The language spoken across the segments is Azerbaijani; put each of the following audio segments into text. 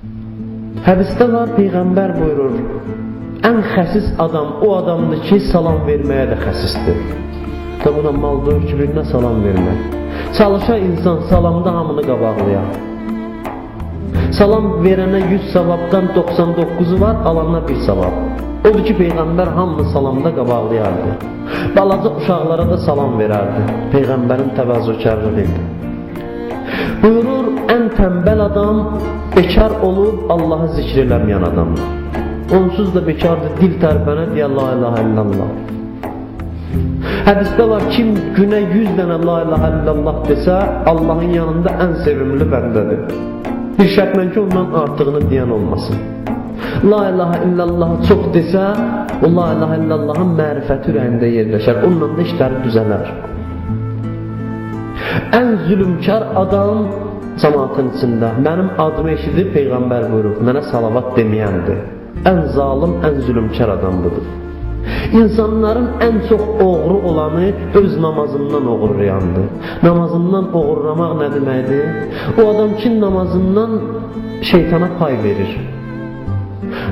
Hədisdə var, Peyğəmbər buyurur, ən xəsis adam o adamdır ki, salam verməyə də xəsisdir. Da buna mal döyür ki, birinə salam vermək. Çalışa insan salamda hamını qabaqlayar. Salam verənə 100 savabdan 99-u var, alana bir savab. Odur ki, Peyğəmbər hamını salamda qabaqlayardı. Balaca uşaqlara da salam verərdi. Peyğəmbərin təvazökarlığı idi. Buyurur, ən tənbəl adam bekar olub Allahı zikr eləməyən adamdır. Onsuz da bekardır, dil tərpənə deyə la ilahe illallah. Hədisdə var, kim günə 100 dənə la ilahe illallah desə, Allahın yanında ən sevimli bəndədir. Bir şərtlə ki, ondan artığını deyən olmasın. La ilahe illallah çox desə, o la ilahe illallahın mərifəti ürəyində yerləşər. Onunla da işləri düzələr. Ən zülümkar adam cəmaatın içində mənim adımı eşidib Peyğəmbər buyurub, mənə salavat deməyəndir. Ən zalim, ən zülümkar adam budur. İnsanların ən çox oğru olanı öz namazından oğurlayandır. Namazından oğurlamaq nə deməkdir? O adam ki namazından şeytana pay verir.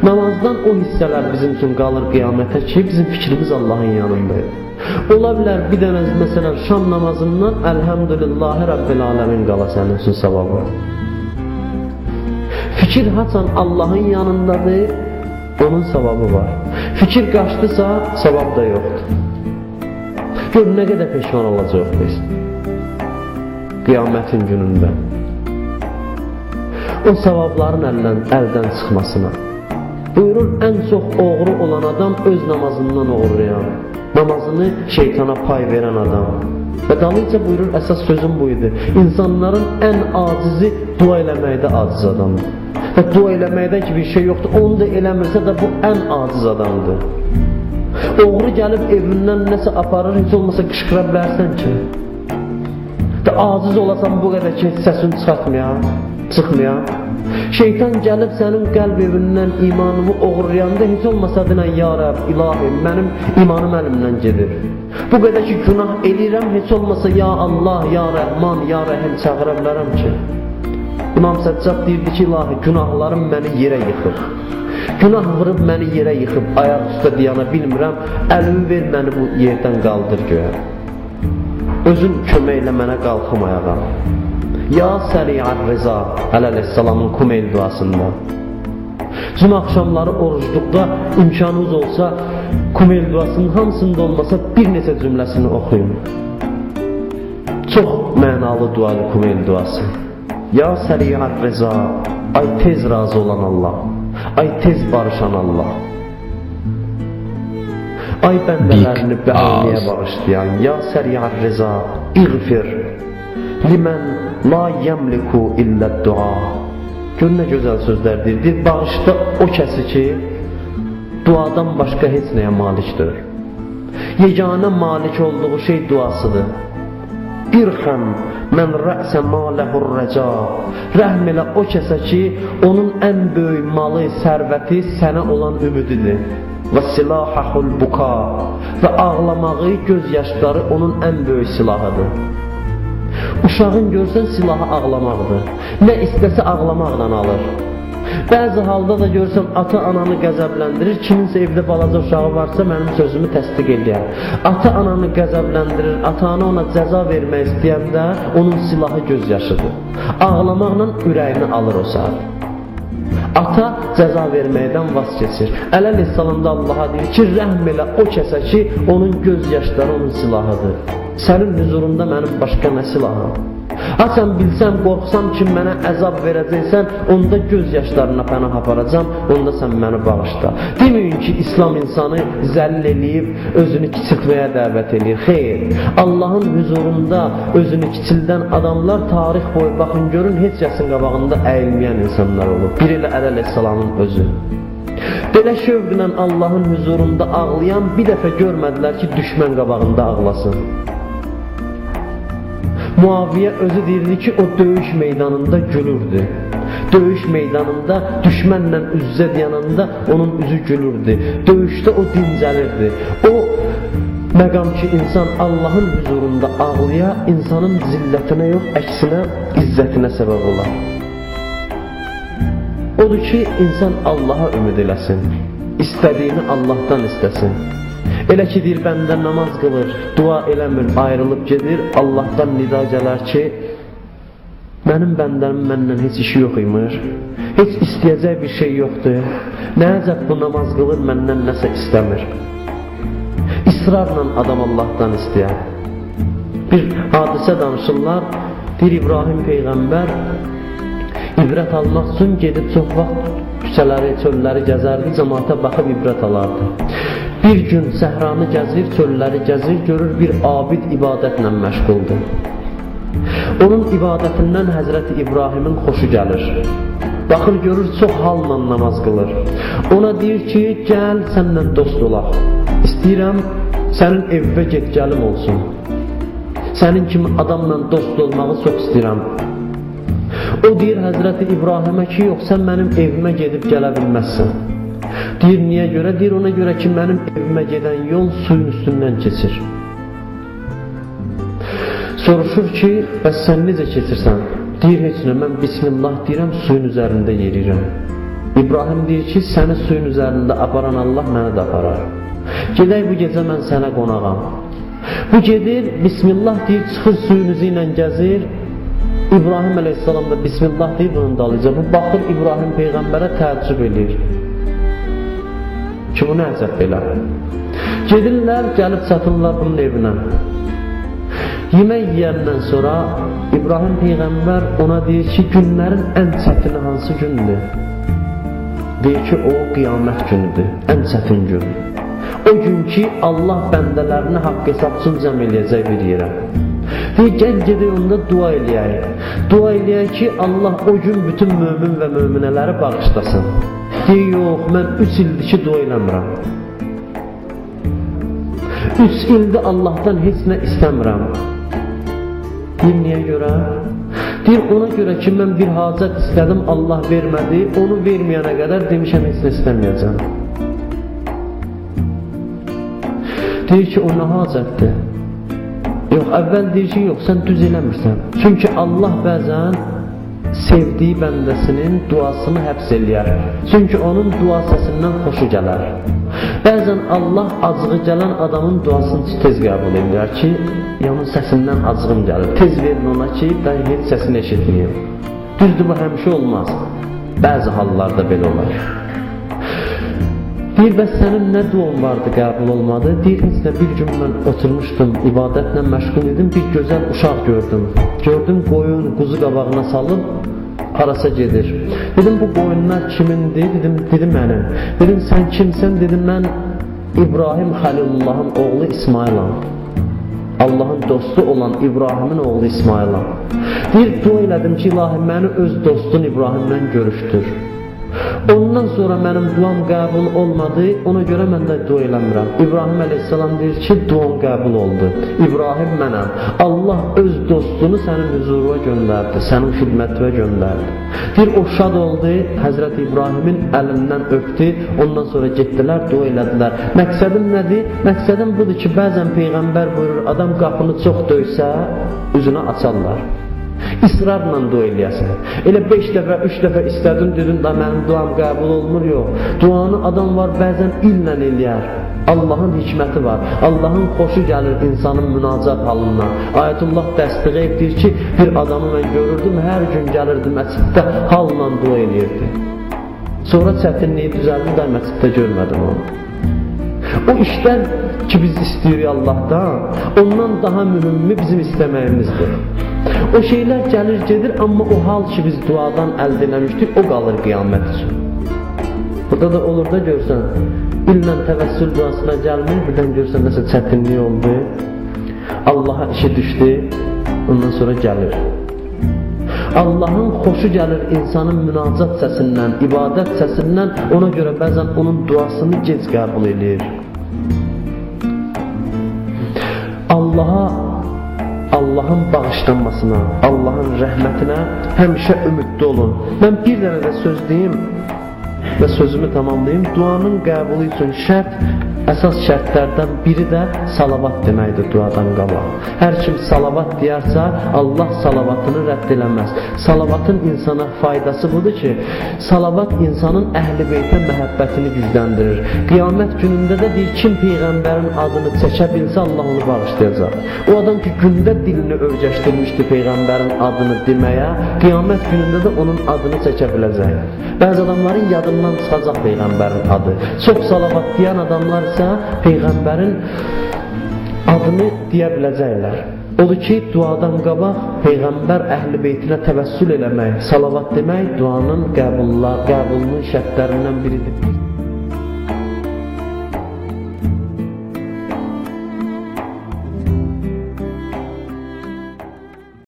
Namazdan o hissələr bizim üçün qalır qiyamətə ki, bizim fikrimiz Allahın yanındadır. Ola bilər bir dənə məsələn şam namazından Elhamdülillahi Rabbil Alemin qala sənin üçün savabı. Fikir haçan Allahın yanındadır, onun savabı var. Fikir qaçdısa, savab da yoxdur. Gör nə qədər peşman olacaq biz. Qiyamətin günündə. O savabların əldən, əldən çıxmasına. Buyurur, ən çox oğru olan adam öz namazından oğurlayan, namazını şeytana pay verən adam. Və dalınca buyurur, əsas sözüm bu idi. İnsanların ən acizi dua eləməkdə aciz adamdır. Və dua eləməkdən ki, bir şey yoxdur. Onu da eləmirsə də bu ən aciz adamdır. Oğru gəlib evindən nəsə aparır, heç olmasa qışqıra bilərsən ki. Və aciz olasan bu qədər ki, səsini çıxartmaya, çıxmaya. Şeytan gəlib sənin qəlb evindən imanımı oğurlayanda heç olmasa denən ya Rəbb, ilahi, mənim imanım əlimdən gedir. Bu qədər ki, günah eləyirəm, heç olmasa ya Allah, ya Rəhman, ya Rəhim çağıra bilərəm ki. İmam Səccad deyirdi ki, ilahi, günahlarım məni yerə yıxır. Günah vurub məni yerə yıxıb, ayaq üstə diyana bilmirəm, əlimi ver məni bu yerdən qaldır göyə. Özün köməklə mənə qalxım ayağa. Ya Səri'ər Rıza əleyhissalamın kumel duasında. Cümə axşamları orucluqda imkanınız olsa, kumel duasının hamısında olmasa bir neçə cümləsini oxuyun. Çox mənalı duadır kumel duası. Ya Səri'ər Rıza, ay tez razı olan Allah, ay tez barışan Allah. Ay bəndələrini bəğniyə bağışlayan, Ya Səri'ər Rıza, iğfir, limən la yəmliku illə dua. Gör nə gözəl sözlər deyir. Bağışda o kəsi ki, duadan başqa heç nəyə malikdir. Yeganə malik olduğu şey duasıdır. İrxəm mən rəsə maləhur rəca. Rəhm elə o kəsə ki, onun ən böyük malı, sərvəti sənə olan ümididir. Və silahəhul buka və ağlamağı, göz yaşları onun ən böyük silahıdır. Uşağın görsən silahı ağlamaqdır. Nə istəsə ağlamaqla alır. Bəzi halda da görsən ata ananı qəzəbləndirir. Kiminsə evdə balaca uşağı varsa mənim sözümü təsdiq eləyər. Ata ananı qəzəbləndirir, ata ana ona cəza vermək istəyəndə onun silahı göz yaşıdır. Ağlamaqla ürəyini alır o saat. Ata cəza verməkdən vaz keçir. Ələleyhissalamda Allaha deyir ki, rəhm elə o kəsə ki, onun göz yaşları onun silahıdır. Sənin huzurunda mənim başqa nə silahım? Ha sən bilsən, qorxsam ki, mənə əzab verəcəksən, onda göz yaşlarına pənah aparacam, onda sən məni bağışla. Deməyin ki, İslam insanı zəllil eləyib, özünü kiçiltməyə dəvət eləyir. Xeyr, Allahın huzurunda özünü kiçildən adamlar tarix boyu baxın görün, heç yasın qabağında əyilməyən insanlar olub. Bir elə Ələləyhissalamın özü. Belə şövqlə Allahın huzurunda ağlayan bir dəfə görmədilər ki, düşmən qabağında ağlasın. Muaviyə özü deyirdi ki, o döyüş meydanında gülürdü. Döyüş meydanında düşmənlə üz-üzə dayananda onun üzü gülürdü. Döyüşdə o dincəlirdi. O məqam ki, insan Allahın huzurunda ağlaya, insanın zillətinə yox, əksinə izzətinə səbəb olar. Odur ki, insan Allaha ümid eləsin. İstədiyini Allahdan istəsin. Elə ki, deyir, bəndə namaz qılır, dua eləmir, ayrılıb gedir, Allahdan nida gələr ki, mənim bəndənim məndən heç işi yox imiş, heç istəyəcək bir şey yoxdur, nə əcəb bu namaz qılır, məndən nəsə istəmir. İsrarla adam Allahdan istəyər. Bir hadisə danışırlar, deyir İbrahim Peyğəmbər ibrət almaq üçün gedib çox vaxt küçələri, çölləri gəzərdi, cəmaata baxıb ibrət alardı. Bir gün səhranı gəzir, çölləri gəzir, görür bir abid ibadətlə məşğuldur. Onun ibadətindən Həzrəti İbrahimin xoşu gəlir. Baxır görür çox halla namaz qılır. Ona deyir ki, gəl səndən dost olaq. İstəyirəm sənin evə get gəlim olsun. Sənin kimi adamla dost olmağı çox istəyirəm. O deyir Həzrəti İbrahimə ki, yox sən mənim evimə gedib gələ bilməzsən. Deyir niyə görə? Deyir ona görə ki, mənim evimə gedən yol suyun üstündən keçir. Soruşur ki, bəs sən necə keçirsən? Deyir heç nə, mən bismillah deyirəm, suyun üzərində yerirəm. İbrahim deyir ki, səni suyun üzərində aparan Allah məni də aparar. Gedək bu gecə mən sənə qonağam. Bu gedir, bismillah deyir, çıxır suyun üzü ilə gəzir, İbrahim əleyhissalam da Bismillah deyib onun dalıca. Bu baxır İbrahim Peyğəmbərə təəccüb edir. Ki, bu nə əcəb belə? Gedirlər, gəlib çatırlar bunun evinə. Yemək yeyəndən sonra İbrahim Peyğəmbər ona deyir ki, günlərin ən çətini hansı gündür? Deyir ki, o qiyamət günüdür, ən çətin gün. O gün ki, Allah bəndələrini haqq hesab üçün cəm eləyəcək bir yerə. Deyir, gəl gedək onda dua eləyək. Dua eləyək ki, Allah o gün bütün mömin və möminələri bağışlasın. Deyir, yox, mən üç ildir ki, dua eləmirəm. Üç ildir Allahdan heç nə istəmirəm. Deyir, niyə görə? Deyir, ona görə ki, mən bir hacət istədim, Allah vermədi, onu verməyənə qədər demişəm, heç nə istəməyəcəm. Deyir ki, o nə hacətdir? Yox, əvvəl deyir ki, yox, sən düz eləmirsən. Çünki Allah bəzən sevdiyi bəndəsinin duasını həbs eləyər. Çünki onun dua səsindən xoşu gələr. Bəzən Allah acığı gələn adamın duasını tez qəbul edir ki, onun səsindən acığım gəlir. Tez verin ona ki, mən heç səsini eşitməyim. Düzdür, bu həmişə olmaz. Bəzi hallarda belə olar. Deyir, bəs sənin nə duan vardı, qəbul olmadı? Deyir, necə bir gün mən oturmuşdum, ibadətlə məşğul idim, bir gözəl uşaq gördüm. Gördüm, qoyun quzu qabağına salıb, harasa gedir. Dedim, bu qoyunlar kimindir? Dedim, dedim mənim. Dedim, sən kimsən? Dedim, mən İbrahim Xəlilullahın oğlu İsmailam. Allahın dostu olan İbrahimin oğlu İsmailam. Deyir, dua elədim ki, ilahi məni öz dostun İbrahimlə görüşdür. Ondan sonra mənim duam qəbul olmadı, ona görə mən də dua eləmirəm. İbrahim əleyhissalam deyir ki, duam qəbul oldu. İbrahim mənəm. Allah öz dostunu sənin huzuruna göndərdi, sənin xidmətinə göndərdi. Deyir, o şad oldu, Həzrət İbrahimin əlindən öpdü, ondan sonra getdilər, dua elədilər. Məqsədim nədir? Məqsədim budur ki, bəzən Peyğəmbər buyurur, adam qapını çox döysə, üzünü açarlar. İsrarla dua eləyəsən. Elə 5 dəfə, 3 dəfə istədin, dedin da mənim duam qəbul olmur, yox. Duanı adam var bəzən illə eləyər. Allahın hikməti var. Allahın xoşu gəlir insanın münacat halından. Ayətullah dəstəq edir ki, bir adamı mən görürdüm, hər gün gəlirdi məsciddə halla dua eləyirdi. Sonra çətinliyi düzəldi də məsciddə görmədim onu. O işlər ki biz istəyirik Allahdan, ondan daha mühümmi bizim istəməyimizdir. O şeylər gəlir, gedir, amma o hal ki biz duadan əldə eləmişdik, o qalır qiyamət üçün. Burada da olur da görsən, illə təvəssül duasına gəlmir, birdən görsən nəsə çətinlik oldu, Allaha işi düşdü, ondan sonra gəlir. Allahın xoşu gəlir insanın münacat səsindən, ibadət səsindən, ona görə bəzən onun duasını gec qəbul edir. Allaha Allahın bağışlanmasına, Allahın rəhmətinə həmişə ümidli olun. Mən bir dənə də söz deyim və sözümü tamamlayım. Duanın qəbulu üçün şərt əsas şərtlərdən biri də salavat deməkdir duadan qabaq. Hər kim salavat deyərsə, Allah salavatını rədd eləməz. Salavatın insana faydası budur ki, salavat insanın əhl-i beytə məhəbbətini gücləndirir. Qiyamət günündə də deyir, kim peyğəmbərin adını çəkə bilsə, Allah onu bağışlayacaq. O adam ki, gündə dilini öyrəşdirmişdi peyğəmbərin adını deməyə, qiyamət günündə də onun adını çəkə biləcək. Bəzi adamların yadından çıxacaq peyğəmbərin adı. Çox salavat deyən adamlar isə peyğəmbərin adını deyə biləcəklər. Odur ki, duadan qabaq peyğəmbər əhli beytinə təvəssül eləmək, salavat demək duanın qəbulunun şərtlərindən biridir.